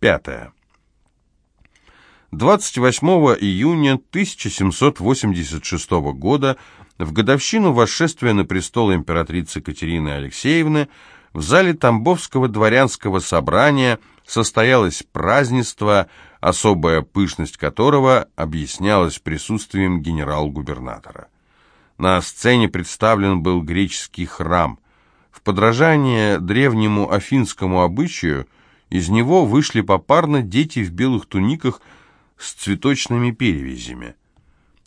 Пятое. 28 июня 1786 года, в годовщину восшествия на престол императрицы Катерины Алексеевны, в зале Тамбовского дворянского собрания состоялось празднество, особая пышность которого объяснялась присутствием генерал-губернатора. На сцене представлен был греческий храм. В подражание древнему афинскому обычаю из него вышли попарно дети в белых туниках с цветочными перевязями.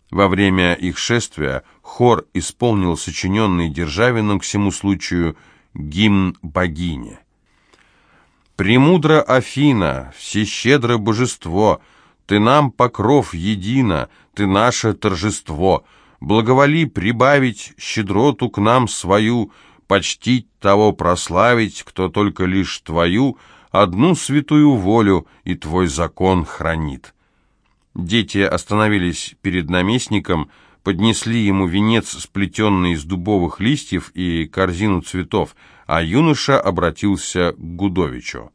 Во время их шествия хор исполнил сочиненный Державиным к всему случаю гимн богине. «Премудро Афина, всещедро божество, ты нам покров едино, ты наше торжество, благоволи прибавить щедроту к нам свою, почтить того прославить, кто только лишь твою, одну святую волю и твой закон хранит». Дети остановились перед наместником, поднесли ему венец, сплетенный из дубовых листьев и корзину цветов, а юноша обратился к Гудовичу.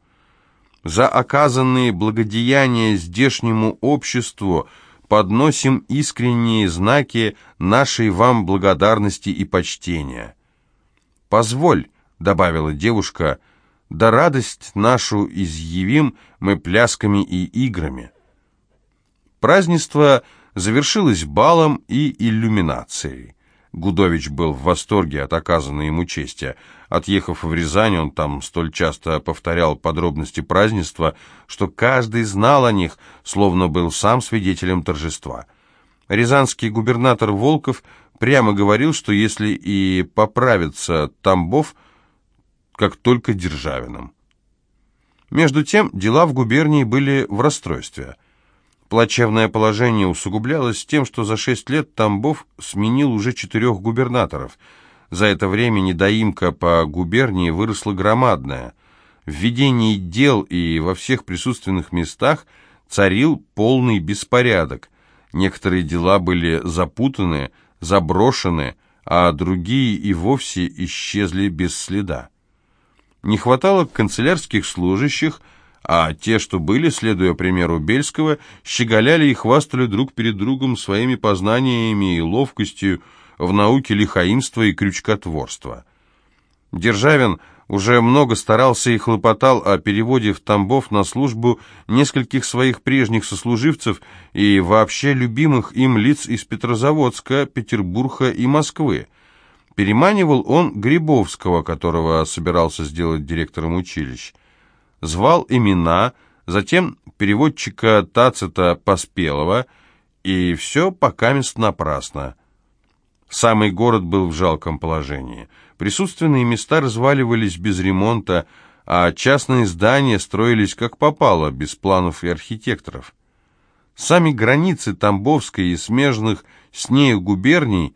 «За оказанные благодеяния здешнему обществу подносим искренние знаки нашей вам благодарности и почтения». «Позволь», — добавила девушка, — «да радость нашу изъявим мы плясками и играми». Празднество завершилось балом и иллюминацией. Гудович был в восторге от оказанной ему чести. Отъехав в Рязань, он там столь часто повторял подробности празднества, что каждый знал о них, словно был сам свидетелем торжества. Рязанский губернатор Волков прямо говорил, что если и поправится Тамбов, как только Державиным. Между тем, дела в губернии были в расстройстве – Плачевное положение усугублялось тем, что за шесть лет Тамбов сменил уже четырех губернаторов. За это время недоимка по губернии выросла громадная. В ведении дел и во всех присутственных местах царил полный беспорядок. Некоторые дела были запутаны, заброшены, а другие и вовсе исчезли без следа. Не хватало канцелярских служащих – а те, что были, следуя примеру Бельского, щеголяли и хвастали друг перед другом своими познаниями и ловкостью в науке лихаимства и крючкотворства. Державин уже много старался и хлопотал о переводе в Тамбов на службу нескольких своих прежних сослуживцев и вообще любимых им лиц из Петрозаводска, Петербурга и Москвы. Переманивал он Грибовского, которого собирался сделать директором училища звал имена, затем переводчика Тацита Поспелого, и все покамест напрасно. Самый город был в жалком положении. Присутственные места разваливались без ремонта, а частные здания строились как попало, без планов и архитекторов. Сами границы Тамбовской и смежных с нею губерний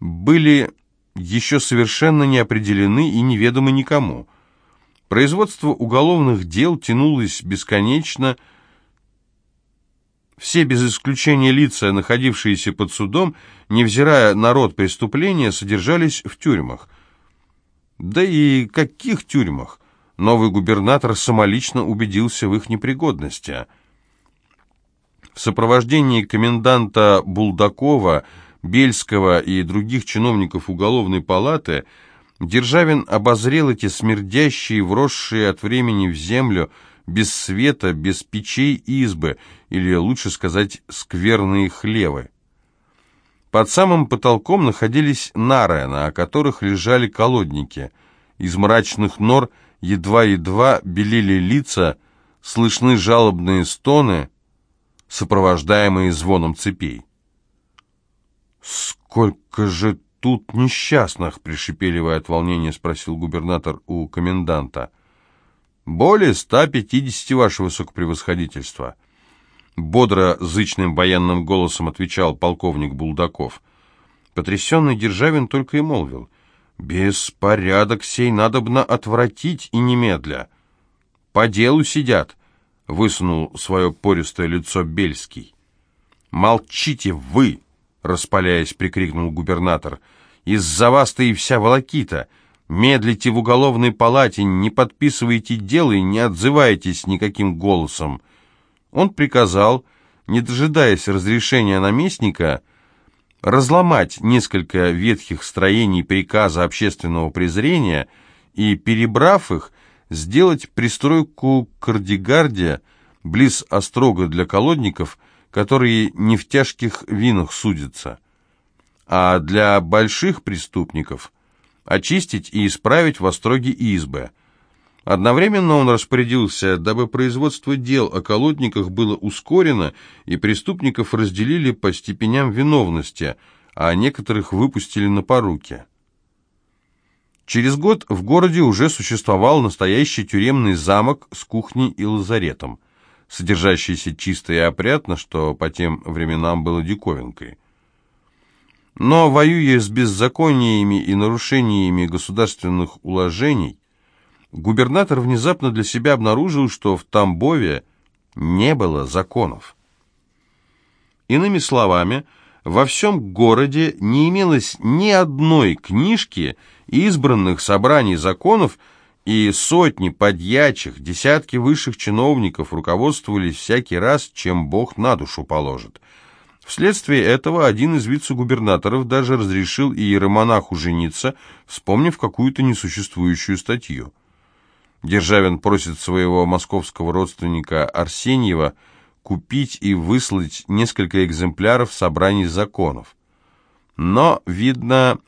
были еще совершенно не определены и неведомы никому – Производство уголовных дел тянулось бесконечно. Все без исключения лица, находившиеся под судом, невзирая на род преступления, содержались в тюрьмах. Да и каких тюрьмах? Новый губернатор самолично убедился в их непригодности. В сопровождении коменданта Булдакова, Бельского и других чиновников уголовной палаты – Державин обозрел эти смердящие, вросшие от времени в землю, без света, без печей избы, или, лучше сказать, скверные хлевы. Под самым потолком находились нары, на которых лежали колодники. Из мрачных нор едва-едва белели лица, слышны жалобные стоны, сопровождаемые звоном цепей. «Сколько же тут несчастных?» — пришепеливая от волнения, спросил губернатор у коменданта. «Более ста пятидесяти, ваше высокопревосходительство». Бодро, зычным военным голосом отвечал полковник Булдаков. Потрясенный Державин только и молвил. «Беспорядок сей надобно отвратить и немедля». «По делу сидят», — высунул свое пористое лицо Бельский. «Молчите вы!» — распаляясь, прикрикнул губернатор. «Из-за вас-то и вся волокита. Медлите в уголовной палате, не подписывайте дело и не отзывайтесь никаким голосом. Он приказал, не дожидаясь разрешения наместника, разломать несколько ветхих строений приказа общественного презрения и, перебрав их, сделать пристройку к Кардигарде близ острога для колодников, которые не в тяжких винах судятся, а для больших преступников – очистить и исправить в остроге избы. Одновременно он распорядился, дабы производство дел о колодниках было ускорено, и преступников разделили по степеням виновности, а некоторых выпустили на поруки. Через год в городе уже существовал настоящий тюремный замок с кухней и лазаретом, содержащийся чисто и опрятно, что по тем временам было диковинкой. Но, воюя с беззакониями и нарушениями государственных уложений, губернатор внезапно для себя обнаружил, что в Тамбове не было законов. Иными словами, во всем городе не имелось ни одной книжки избранных собраний законов, и сотни подьячих, десятки высших чиновников руководствовались всякий раз, чем Бог на душу положит – Вследствие этого один из вице-губернаторов даже разрешил иеромонаху жениться, вспомнив какую-то несуществующую статью. Державин просит своего московского родственника Арсеньева купить и выслать несколько экземпляров собраний законов. Но, видно,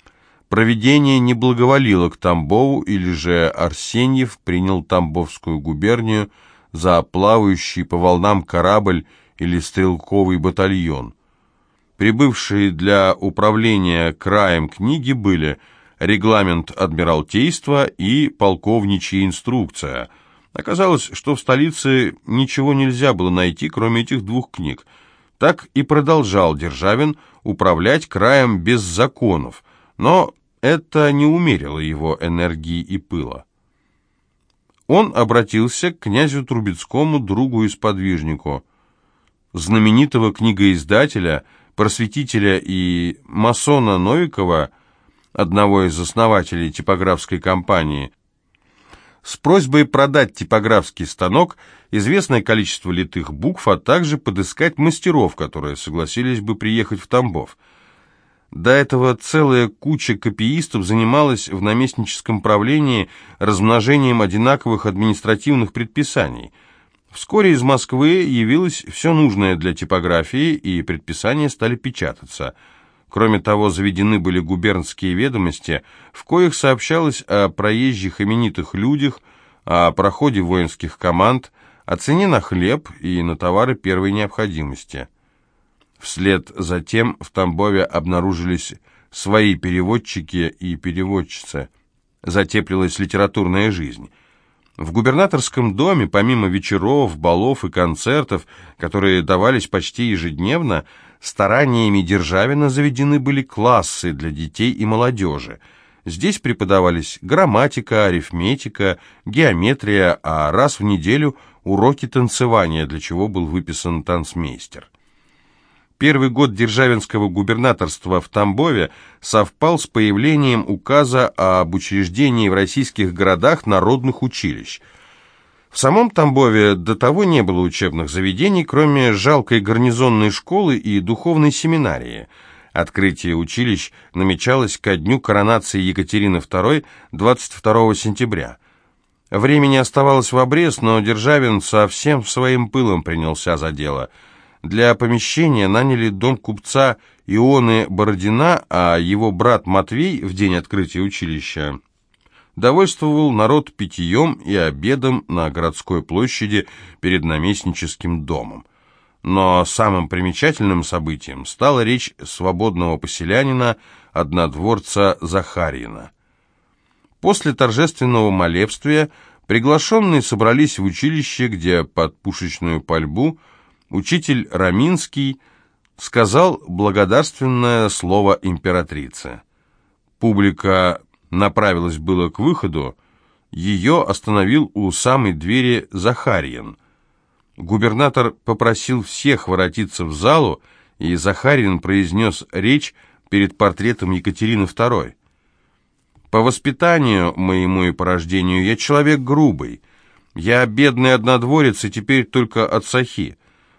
проведение не благоволило к Тамбову, или же Арсеньев принял Тамбовскую губернию за плавающий по волнам корабль или стрелковый батальон – Прибывшие для управления краем книги были регламент Адмиралтейства и полковничья инструкция. Оказалось, что в столице ничего нельзя было найти, кроме этих двух книг. Так и продолжал Державин управлять краем без законов, но это не умерило его энергии и пыла. Он обратился к князю Трубецкому, другу и сподвижнику. Знаменитого книгоиздателя – просветителя и масона Новикова, одного из основателей типографской компании, с просьбой продать типографский станок, известное количество литых букв, а также подыскать мастеров, которые согласились бы приехать в Тамбов. До этого целая куча копиистов занималась в наместническом правлении размножением одинаковых административных предписаний – Вскоре из Москвы явилось все нужное для типографии, и предписания стали печататься. Кроме того, заведены были губернские ведомости, в коих сообщалось о проезжих именитых людях, о проходе воинских команд, о цене на хлеб и на товары первой необходимости. Вслед за тем в Тамбове обнаружились свои переводчики и переводчицы. Затеплилась литературная жизнь. В губернаторском доме, помимо вечеров, балов и концертов, которые давались почти ежедневно, стараниями Державина заведены были классы для детей и молодежи. Здесь преподавались грамматика, арифметика, геометрия, а раз в неделю уроки танцевания, для чего был выписан танцмейстер. Первый год Державинского губернаторства в Тамбове совпал с появлением указа об учреждении в российских городах народных училищ. В самом Тамбове до того не было учебных заведений, кроме жалкой гарнизонной школы и духовной семинарии. Открытие училищ намечалось ко дню коронации Екатерины II 22 сентября. Времени оставалось в обрез, но Державин со всем своим пылом принялся за дело – для помещения наняли дом купца Ионы Бородина, а его брат Матвей в день открытия училища довольствовал народ питьем и обедом на городской площади перед наместническим домом. Но самым примечательным событием стала речь свободного поселянина, однодворца Захарьина. После торжественного молебствия приглашенные собрались в училище, где под пушечную пальбу – учитель Раминский сказал благодарственное слово императрице. Публика направилась было к выходу, ее остановил у самой двери Захарьин. Губернатор попросил всех воротиться в залу, и Захарин произнес речь перед портретом Екатерины II. По воспитанию моему и по рождению я человек грубый. Я бедный однодворец и теперь только от сахи.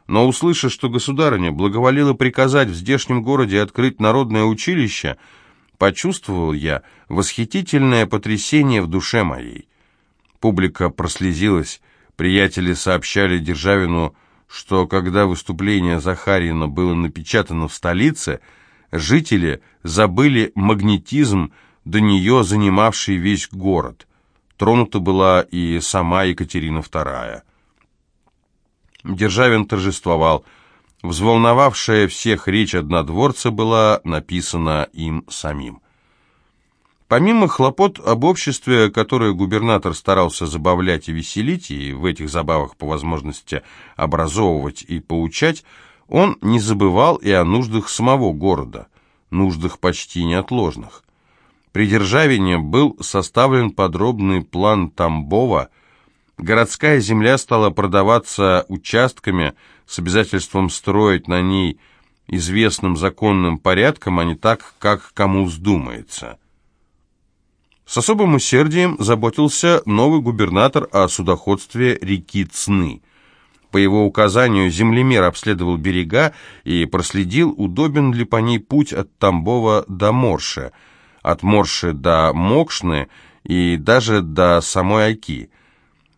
Но услышав, что государыня благоволила приказать в здешнем городе открыть народное училище, почувствовал я восхитительное потрясение в душе моей. Публика прослезилась, приятели сообщали Державину, что когда выступление Захарина было напечатано в столице, жители забыли магнетизм, до нее занимавший весь город. Тронута была и сама Екатерина II. Державин торжествовал. Взволновавшая всех речь однодворца была написана им самим. Помимо хлопот об обществе, которое губернатор старался забавлять и веселить, и в этих забавах по возможности образовывать и поучать, он не забывал и о нуждах самого города, нуждах почти неотложных. При Державине был составлен подробный план Тамбова. Городская земля стала продаваться участками с обязательством строить на ней известным законным порядком, а не так, как кому вздумается. С особым усердием заботился новый губернатор о судоходстве реки Цны. По его указанию землемер обследовал берега и проследил, удобен ли по ней путь от Тамбова до Морше – от Морши до Мокшны и даже до самой Оки.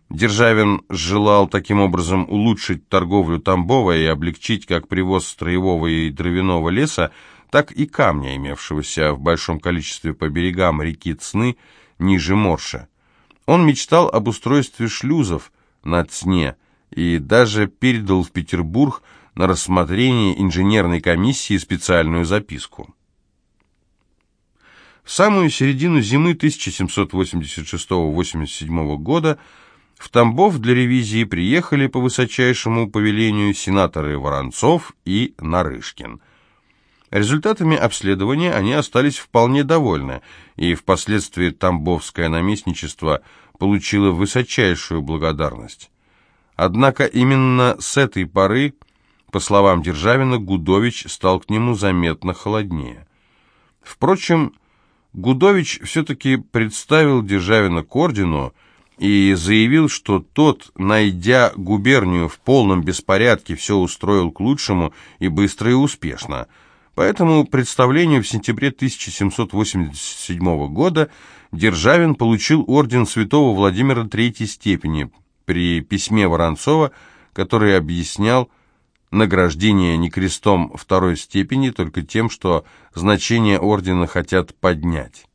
Державин желал таким образом улучшить торговлю Тамбова и облегчить как привоз строевого и дровяного леса, так и камня, имевшегося в большом количестве по берегам реки Цны ниже Морша. Он мечтал об устройстве шлюзов на Цне и даже передал в Петербург на рассмотрение инженерной комиссии специальную записку. В самую середину зимы 1786-87 года в Тамбов для ревизии приехали по высочайшему повелению сенаторы Воронцов и Нарышкин. Результатами обследования они остались вполне довольны, и впоследствии Тамбовское наместничество получило высочайшую благодарность. Однако именно с этой поры, по словам Державина, Гудович стал к нему заметно холоднее. Впрочем, Гудович все-таки представил Державина к ордену и заявил, что тот, найдя губернию в полном беспорядке, все устроил к лучшему и быстро и успешно. Поэтому представлению в сентябре 1787 года Державин получил орден святого Владимира Третьей степени при письме Воронцова, который объяснял, награждение не крестом второй степени, только тем, что значение ордена хотят поднять.